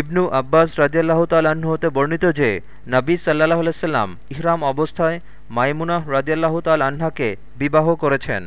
ইবনু আব্বাস রাজিয়াল্লাহ তাল্লাহ্ন হতে বর্ণিত যে, নাবী সাল্লাহ আলাইসাল্লাম ইহরাম অবস্থায় মাইমুনাহ রাজিয়াল্লাহ তাল আহ্নাকে বিবাহ করেছেন।